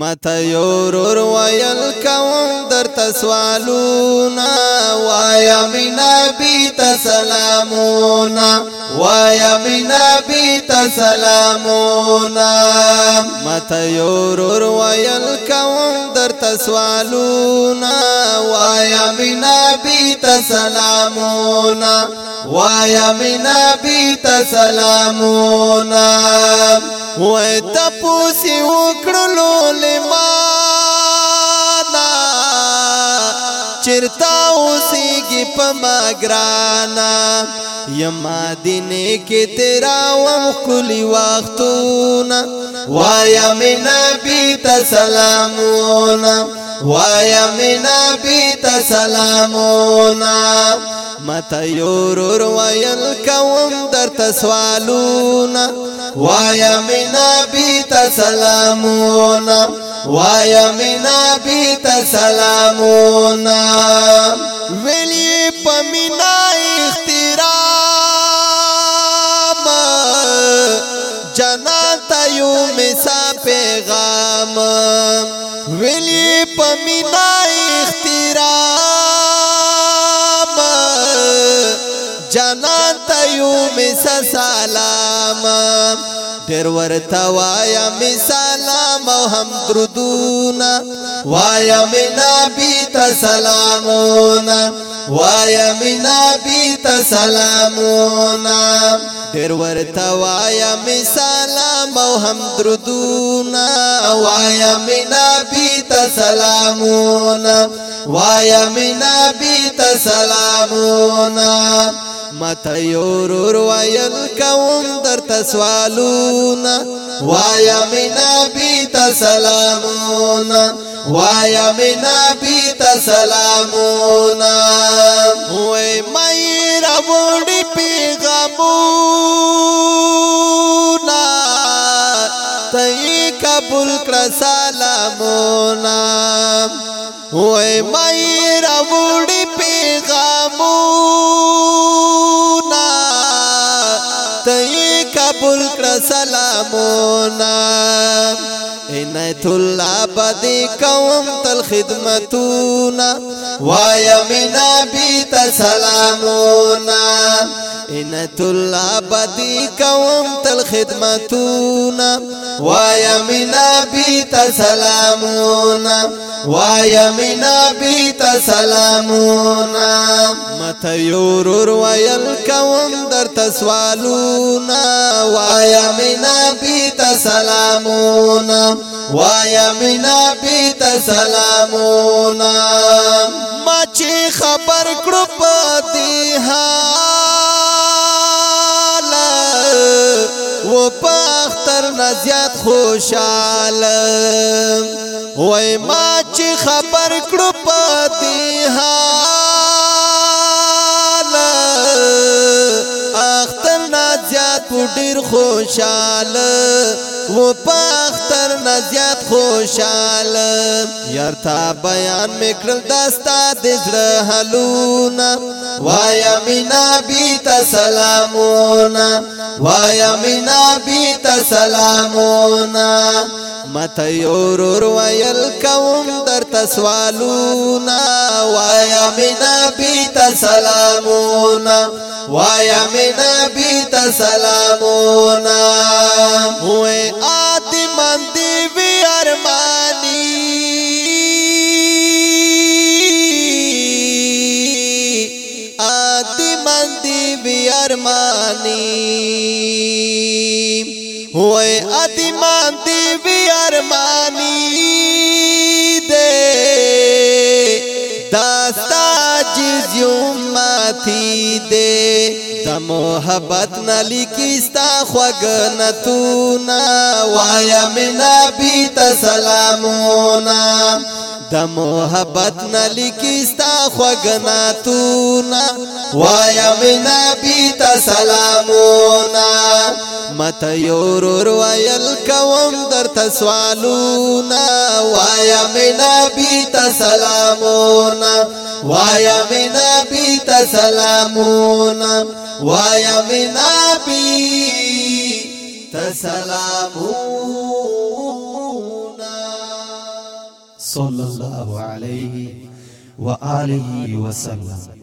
متا یورور ویل کوم در تسوالونا وایا می نبی تسلامونا وایا می نبی تسلامونا متا یورور ویل کوم در تسوالونا وایا می نبی تسلامونا وایا می نبی تسلامونا وای تپوسی وکړلو سلیمان چرتا اوسیږي په ما ګرانا یما دینه کې تیرا وم کلی وختونه وایا می نبی ته سلامونه وایا می نبی ته سلامونه مته یورور ویل کوم درته سوالونه وایا می نبی سلامونا وایا مینا بی تا سلامونا ویلی پمینا اخترام جناتا یو مسا پیغام ویلی پمینا اخترام جناتا یو مسا سلام سلام ډېر ورته وایا می سلام او هم درودونه وایا می نبی ته سلامونه وایا می نبی ته سلامونه ډېر ورته وایا می سلام او هم درودونه وایا می نبی ته سلامونه وایا می نبی ته سلامونه مته یورور وایل کوم در تسوالونا وایا مینا بی تسلامونا وایا مینا بی تسلامونا وای مې راوړي پیغامونا تې قبول کړه سلامونا وای مې راوړي تی قبول کر سلامونا عنایت الله بدی کوم تل خدمتونا وایا مینا بیت سلامونا انت العبدی کوم تل خدمتونا من أبي بیتا ويا من أبي بیتا سلامونا متیورور ويا الكوم در تسوالونا ويا من أبي تسلمونا ويا من أبي تسلمونا زیات خوشاله وای ما چې خبر کړو پاتې حال اختر نا زیات ډیر خوشاله و نه زیات خوشاله یار تا بیان میکړل داستا د زړه حلونه وایا مینا بي تسلامونه وایا مینا بي تسلامونه مته یورور ویل کوم درته سوالونه وایا مینا بي تسلامونه وایا مینا بي سلامونا وې آتا ارمانی وای ادمان دی وی ارمانی دے داستا جز یو ماتی دے د محبت نلی کیستا خوګ نتونا وایا منا بي تسلامونا د محبت نلی کیستا خوګناتونا وایا مینا بیت سلامونا مت یور ور ویل کوم درته سوالونا وایا مینا بیت سلامونا وایا مینا بیت سلامونا وایا مینا بیت سلامونا صلى الله عليه وآله وسلم